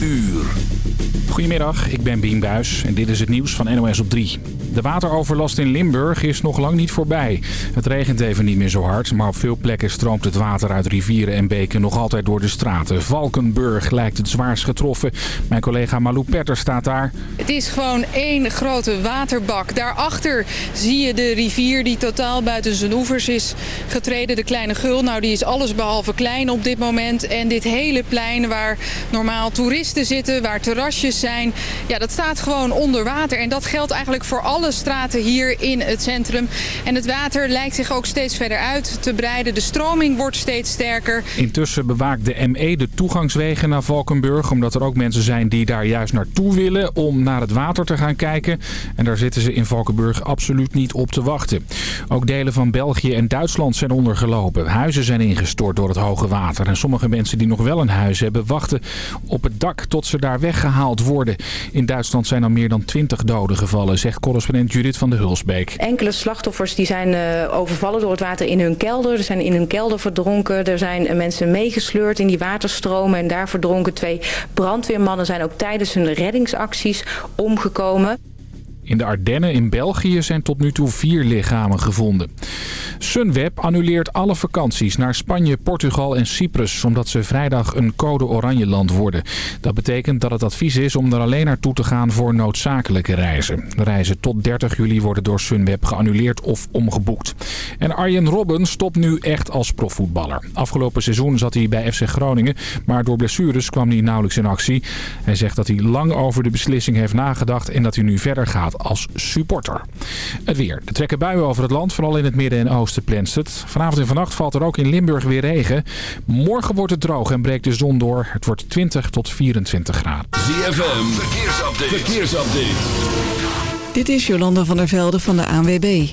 uur. Goedemiddag, ik ben Bien Buis en dit is het nieuws van NOS op 3. De wateroverlast in Limburg is nog lang niet voorbij. Het regent even niet meer zo hard, maar op veel plekken stroomt het water uit rivieren en beken nog altijd door de straten. Valkenburg lijkt het zwaarst getroffen. Mijn collega Malou Petter staat daar. Het is gewoon één grote waterbak. Daarachter zie je de rivier die totaal buiten zijn oevers is getreden. De Kleine Gul, nou die is allesbehalve klein op dit moment. En dit hele plein waar normaal toeristen zitten, waar terrasjes zijn... ja, dat staat gewoon onder water. En dat geldt eigenlijk voor alle alle straten hier in het centrum. En het water lijkt zich ook steeds verder uit te breiden. De stroming wordt steeds sterker. Intussen bewaakt de ME de toegangswegen naar Valkenburg. Omdat er ook mensen zijn die daar juist naartoe willen om naar het water te gaan kijken. En daar zitten ze in Valkenburg absoluut niet op te wachten. Ook delen van België en Duitsland zijn ondergelopen. Huizen zijn ingestort door het hoge water. En sommige mensen die nog wel een huis hebben wachten op het dak tot ze daar weggehaald worden. In Duitsland zijn al meer dan 20 doden gevallen, zegt correspondent Judith van de Hulsbeek. Enkele slachtoffers die zijn uh, overvallen door het water in hun kelder. Er zijn in hun kelder verdronken. Er zijn mensen meegesleurd in die waterstromen en daar verdronken. Twee brandweermannen zijn ook tijdens hun reddingsacties omgekomen. In de Ardennen in België zijn tot nu toe vier lichamen gevonden. Sunweb annuleert alle vakanties naar Spanje, Portugal en Cyprus... omdat ze vrijdag een code oranje land worden. Dat betekent dat het advies is om er alleen naartoe te gaan voor noodzakelijke reizen. De reizen tot 30 juli worden door Sunweb geannuleerd of omgeboekt. En Arjen Robben stopt nu echt als profvoetballer. Afgelopen seizoen zat hij bij FC Groningen... maar door blessures kwam hij nauwelijks in actie. Hij zegt dat hij lang over de beslissing heeft nagedacht... en dat hij nu verder gaat als supporter. Het weer. Er trekken buien over het land, vooral in het midden en oosten plenst het. Vanavond en vannacht valt er ook in Limburg weer regen. Morgen wordt het droog en breekt de zon door. Het wordt 20 tot 24 graden. ZFM, verkeersupdate. verkeersupdate. Dit is Jolanda van der Velde van de ANWB.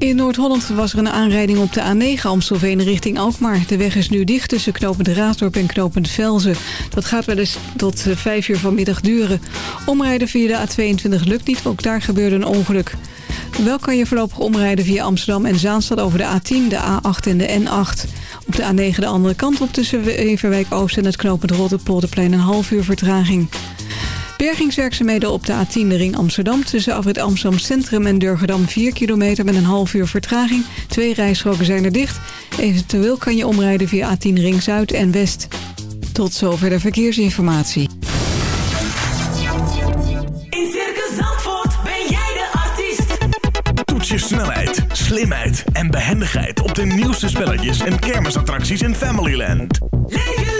In Noord-Holland was er een aanrijding op de A9 Amstelveen richting Alkmaar. De weg is nu dicht tussen knopend Raasdorp en knopend Velzen. Dat gaat wel eens tot 5 uur vanmiddag duren. Omrijden via de A22 lukt niet, ook daar gebeurde een ongeluk. Wel kan je voorlopig omrijden via Amsterdam en Zaanstad over de A10, de A8 en de N8. Op de A9 de andere kant op tussen Everwijk Oost en het knopend Rotterpolderplein een half uur vertraging. Bergingswerkzaamheden op de A10 de ring Amsterdam... tussen afrit Amsterdam Centrum en Durgedam 4 kilometer met een half uur vertraging. Twee rijstroken zijn er dicht. Eventueel kan je omrijden via A10 ring Zuid en West. Tot zover de verkeersinformatie. In Circus Zandvoort ben jij de artiest. Toets je snelheid, slimheid en behendigheid... op de nieuwste spelletjes en kermisattracties in Familyland. Leef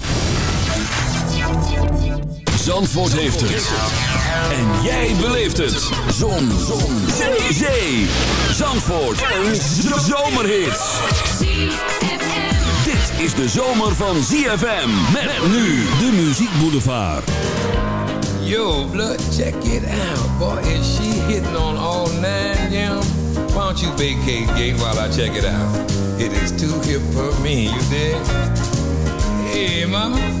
Zandvoort heeft het. En jij beleeft het. Zon. Zon. Zee. Zee. Zandvoort. Een zomerhit. Dit is de zomer van ZFM. Met nu de Muziek Boulevard. Yo, blood, check it out. Boy, is she hitting on all nine, yeah. Why don't you vacate gate while I check it out? It is too hip for me, you dig? Hey, mama.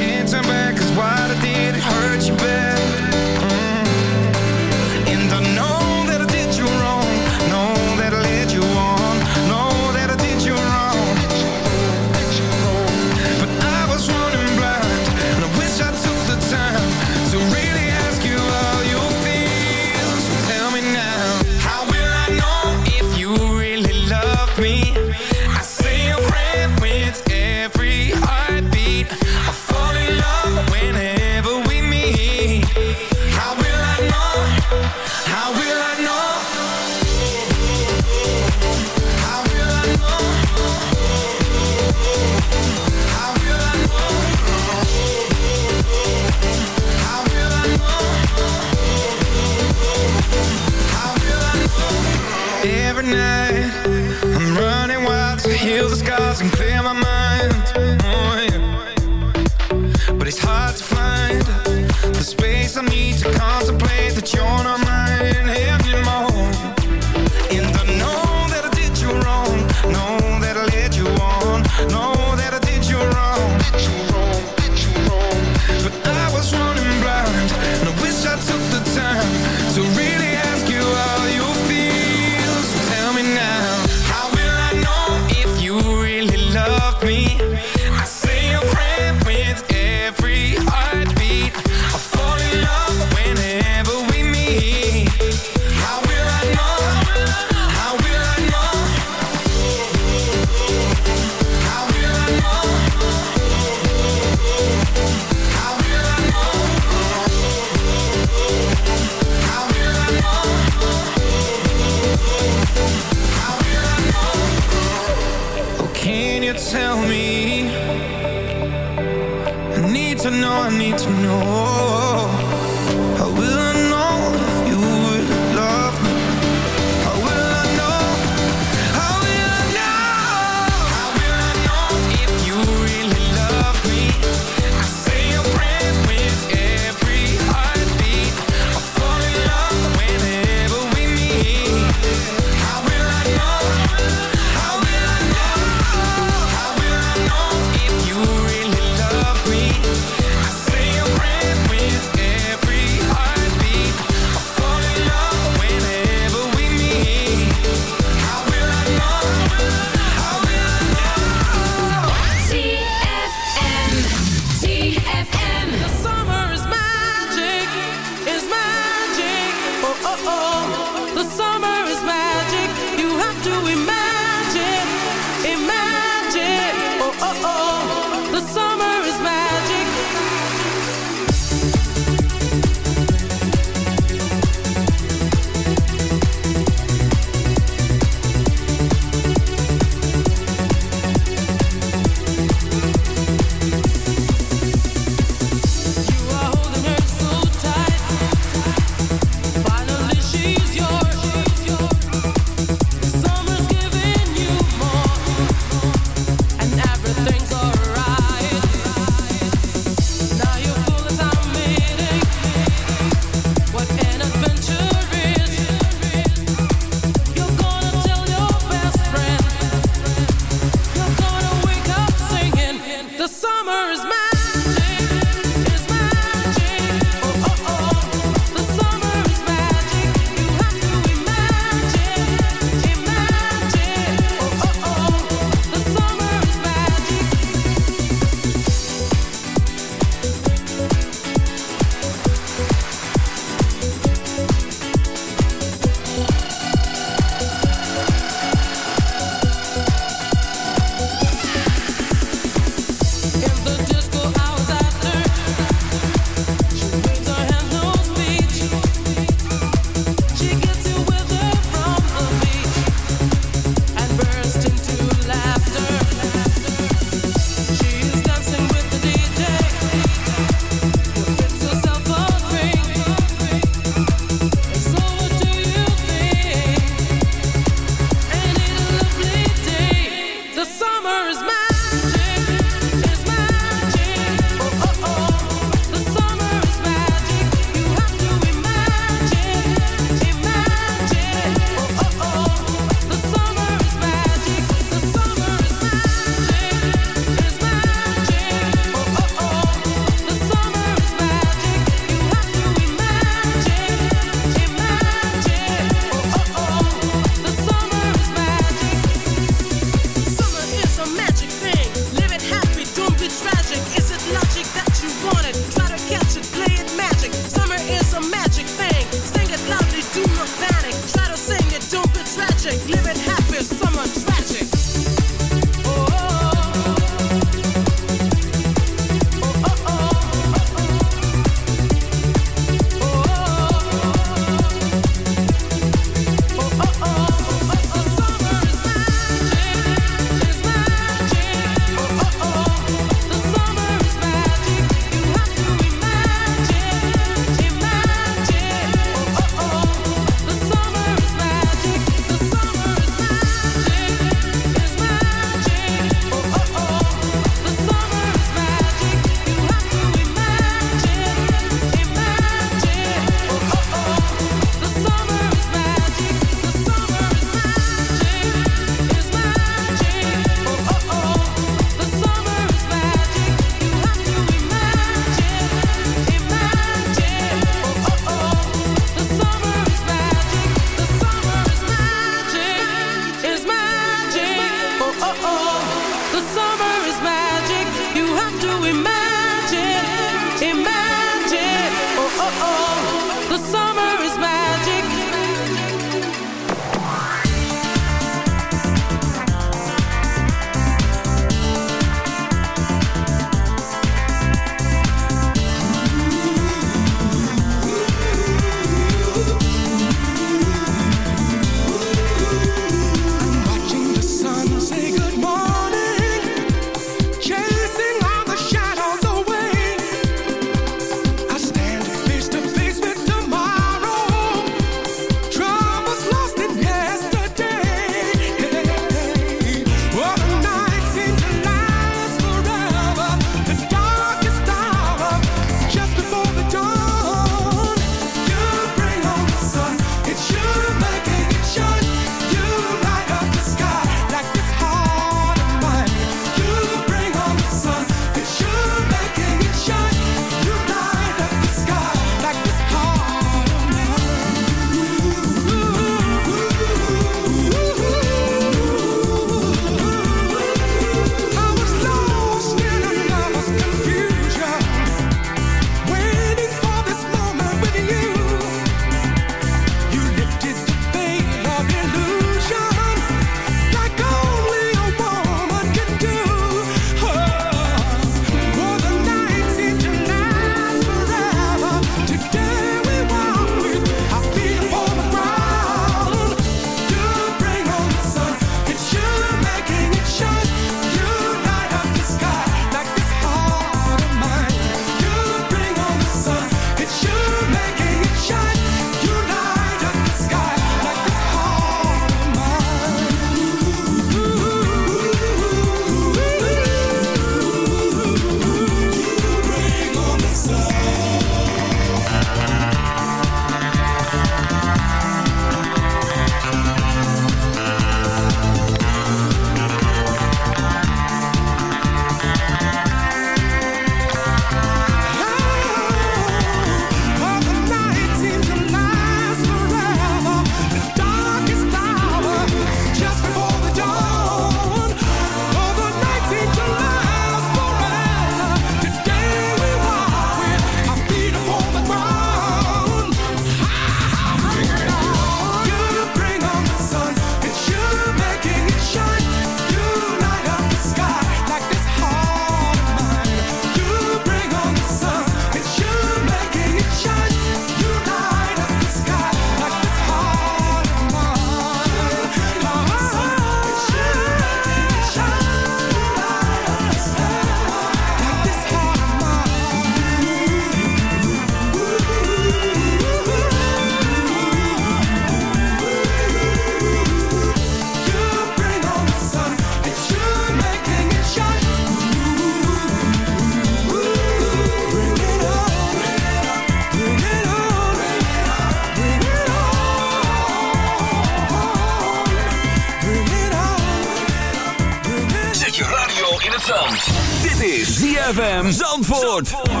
Zandvoort.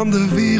van de wereld.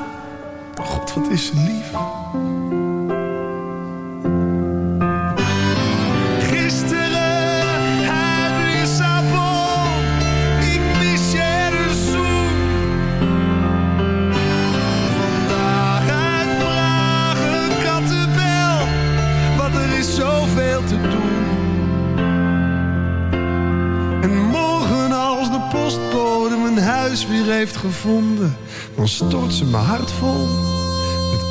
Wat is lief. Gisteren uit Lissabon. Ik mis je er een zoen. Vandaag uit Praag een kattenbel. Want er is zoveel te doen. En morgen als de postbode mijn huis weer heeft gevonden, dan stort ze mijn hart vol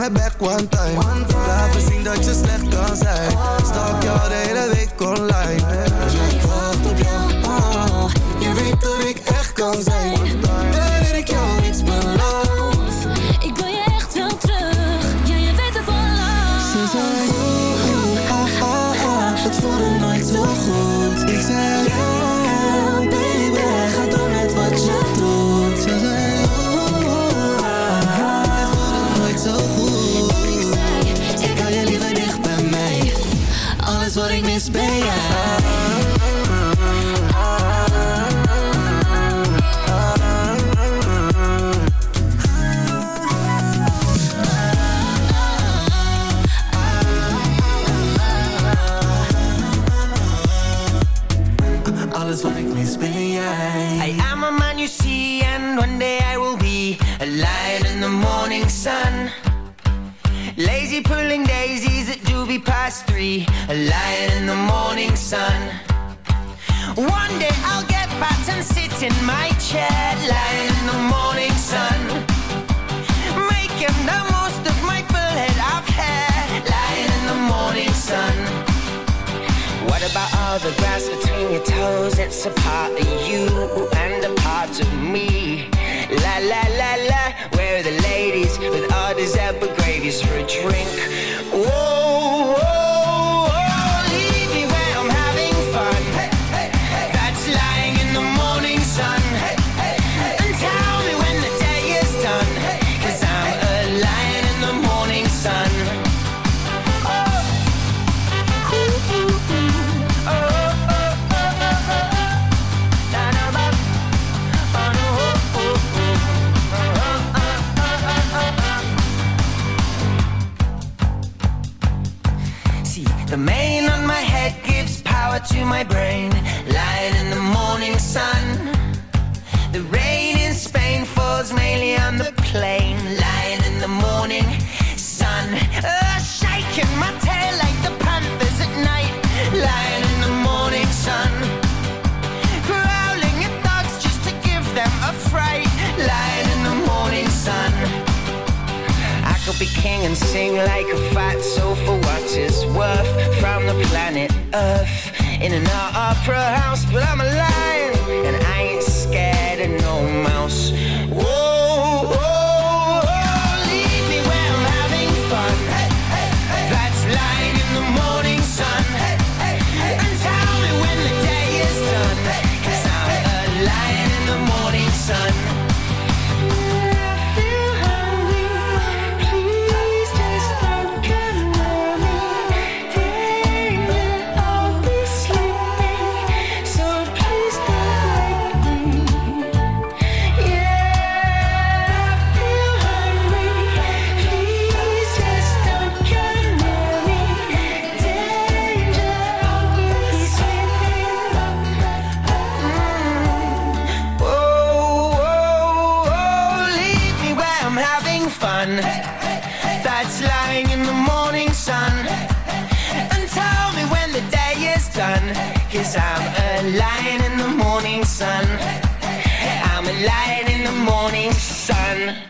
Draai om en breng het back one time. Laat me zien dat je slecht kan zijn. Stalk jou de hele week online. Ik. Oh, je weet dat ik echt kan zijn. sun. One day I'll get back and sit in my chair, lying in the morning sun. Making the most of my full head of hair, lying in the morning sun. What about all the grass between your toes? It's a part of you and a part of me. La la la la, where are the ladies with all these gravies for a drink? Whoa. Cause I'm a lion in the morning sun. I'm a lion in the morning sun.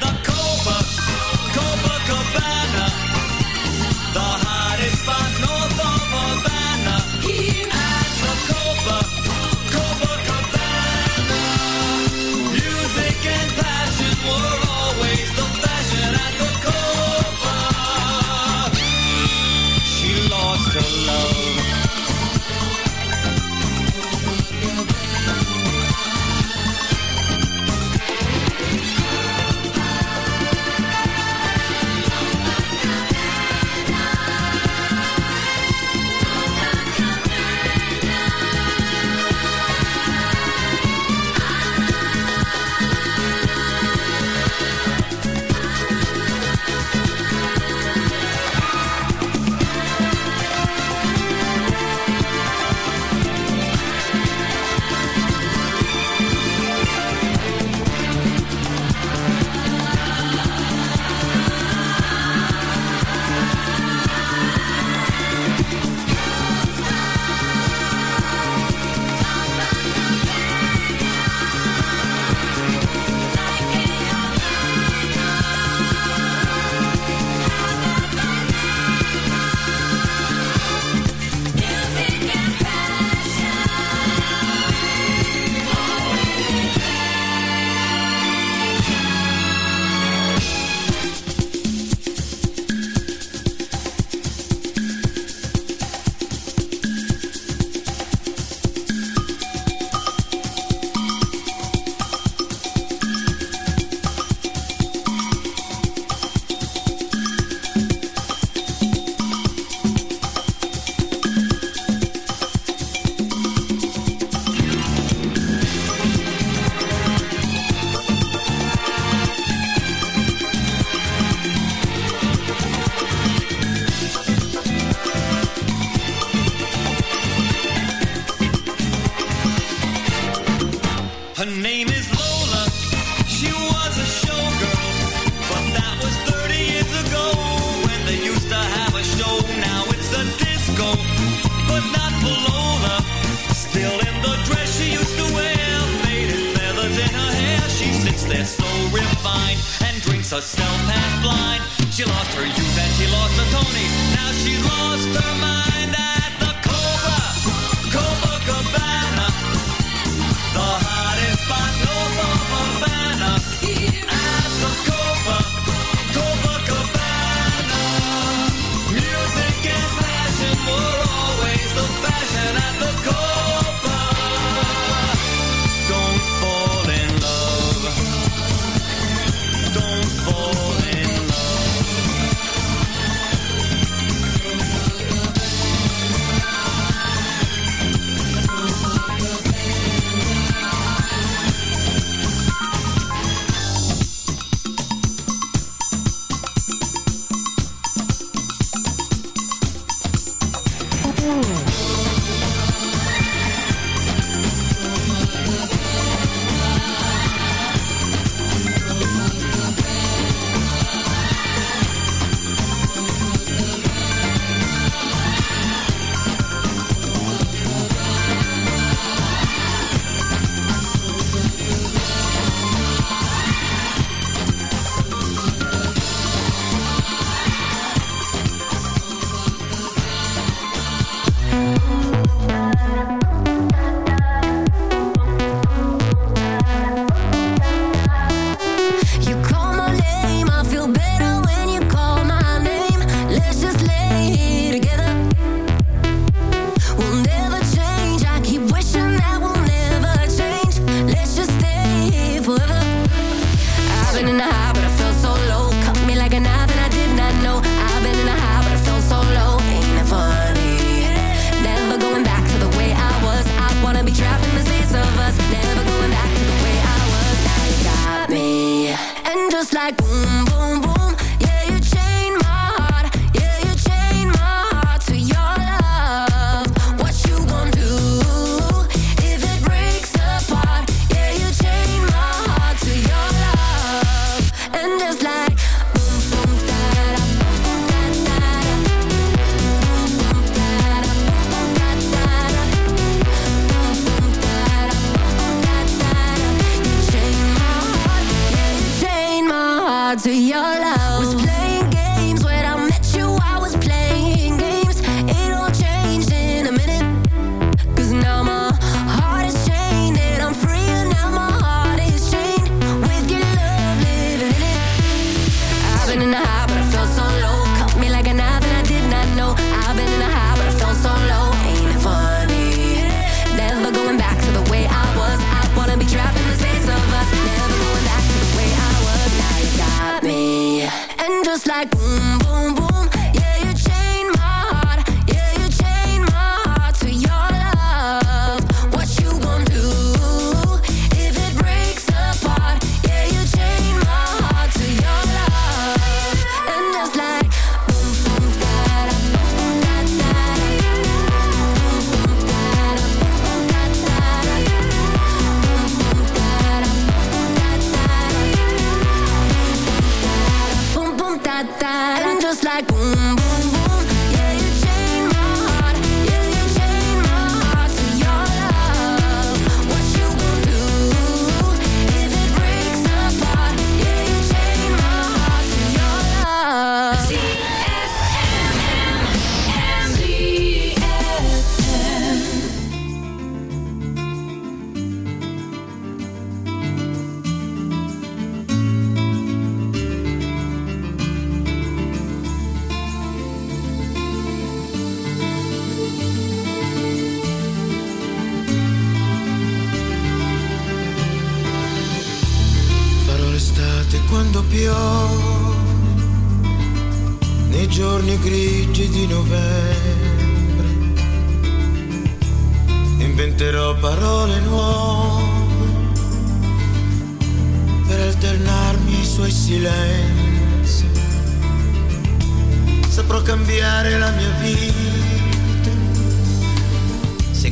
been in a high, but I felt so low. Me like a knife and I did not know. I've been in a high, but I felt so low. Ain't it funny? Never going back to the way I was. I wanna be trapped in the space of us. Never going back to the way I was. Now you got me, and just like. boom.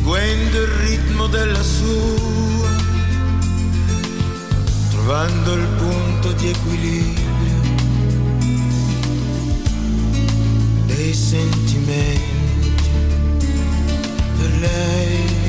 seguendo il ritmo della sua, trovando il punto di equilibrio dei sentimenti per lei.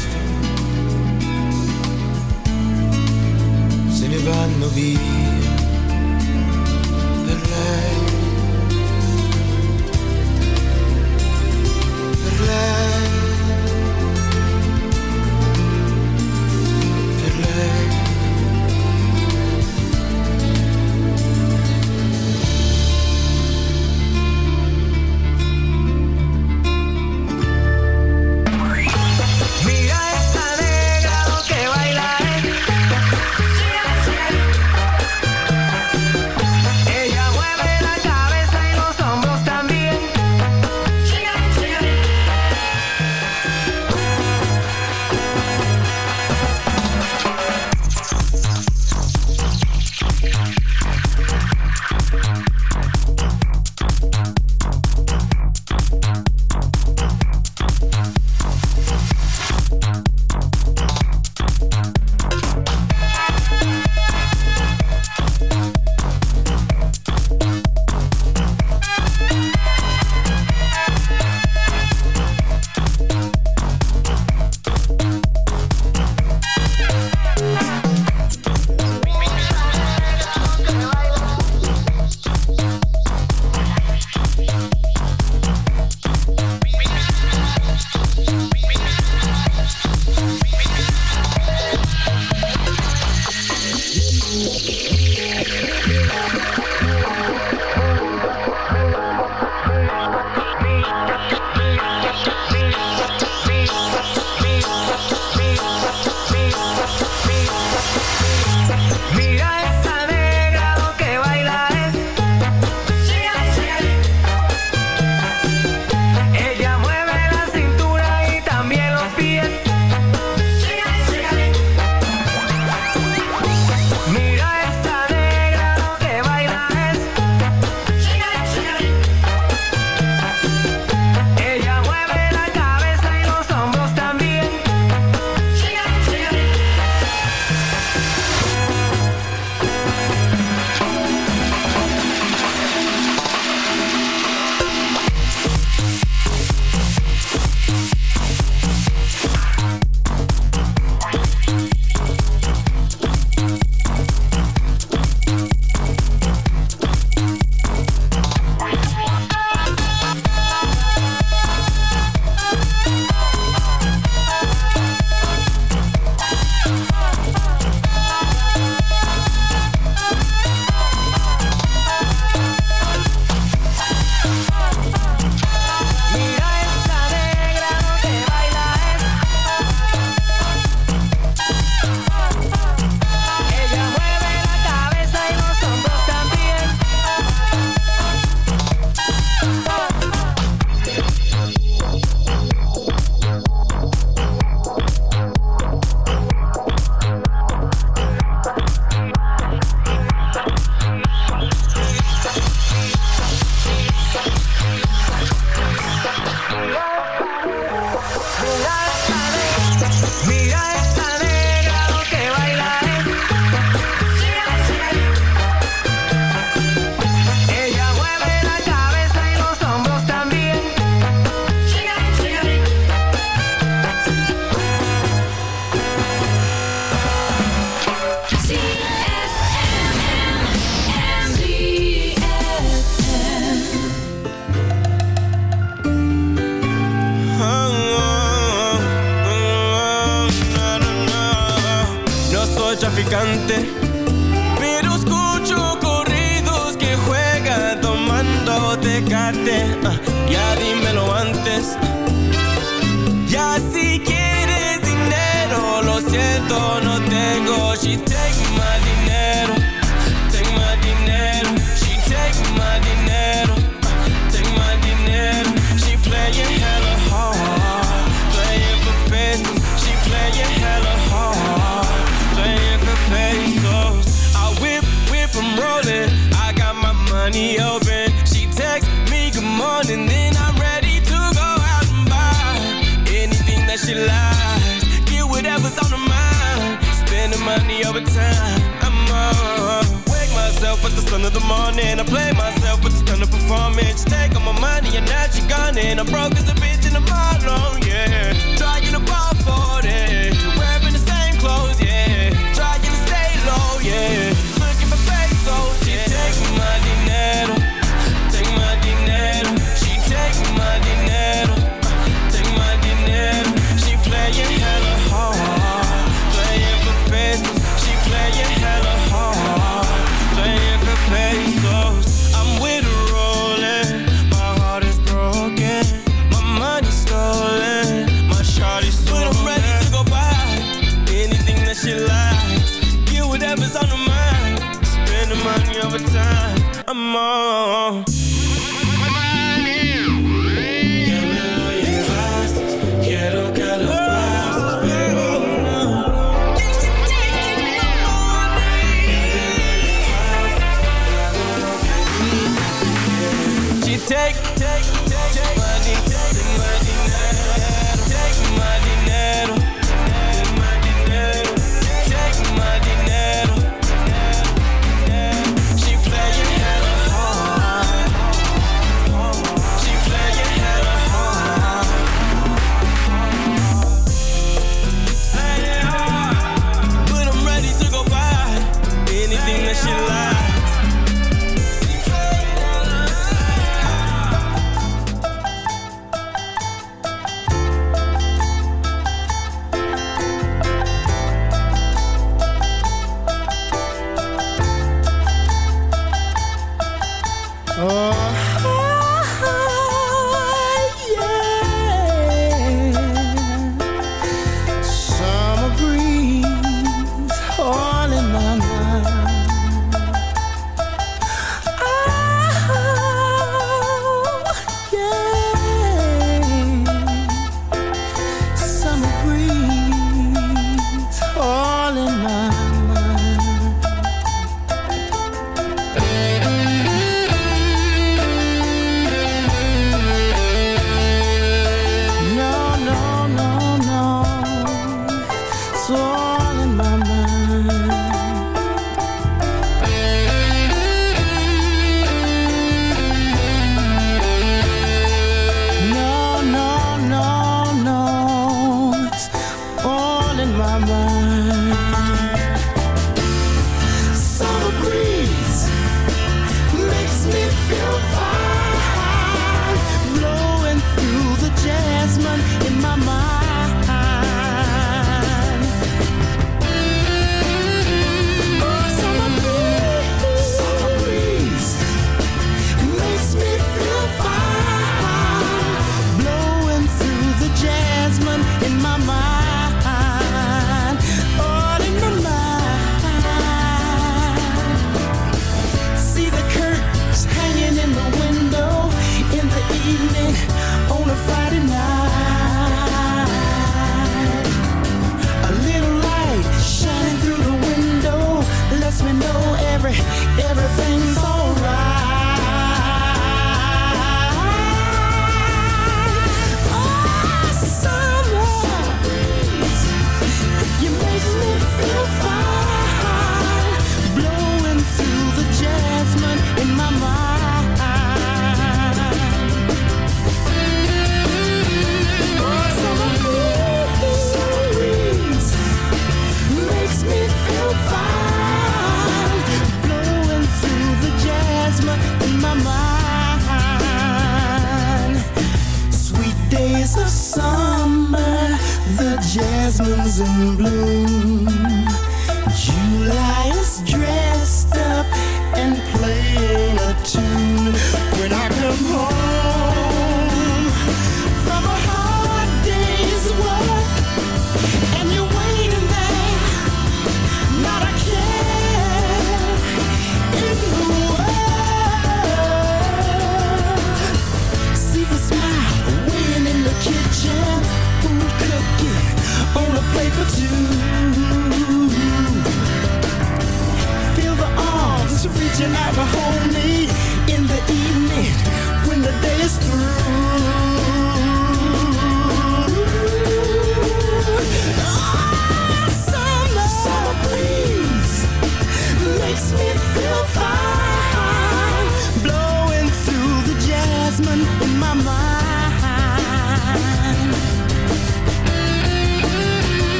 ne vanno via. Per lei